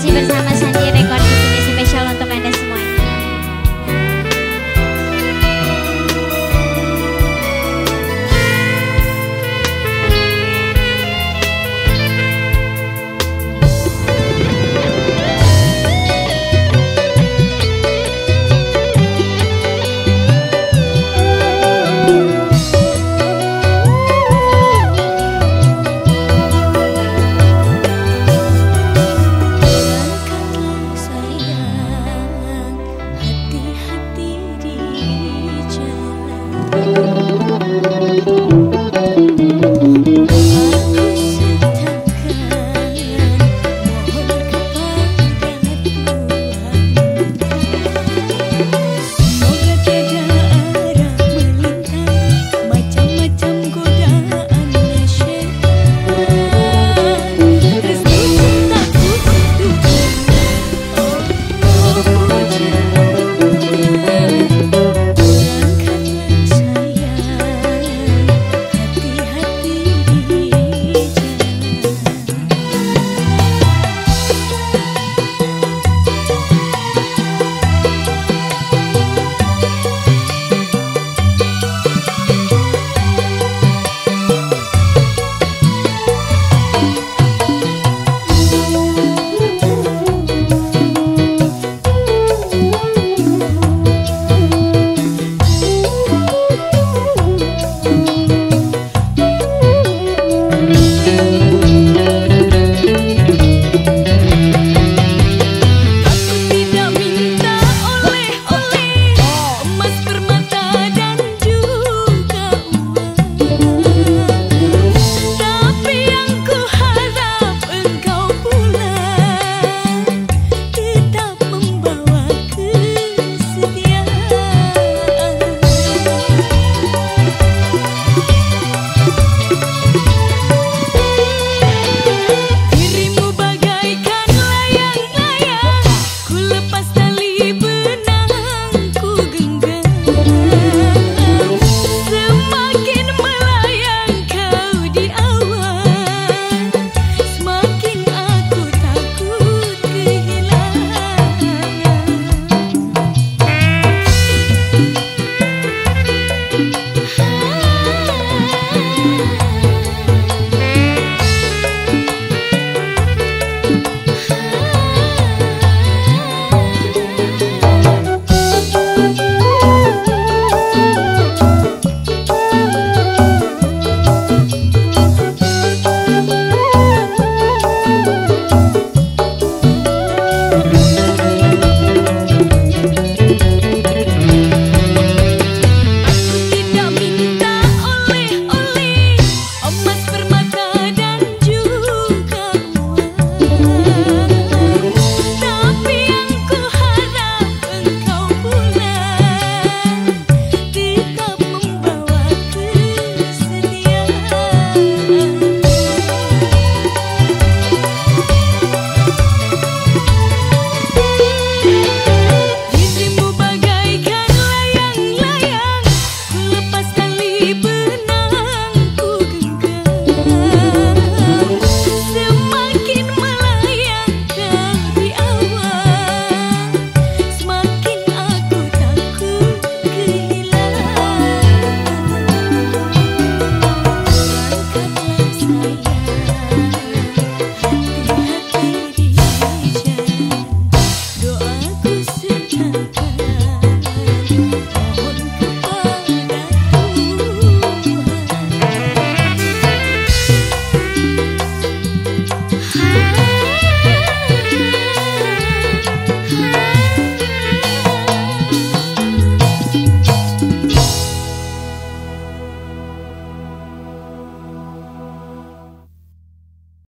masih bersama Sandy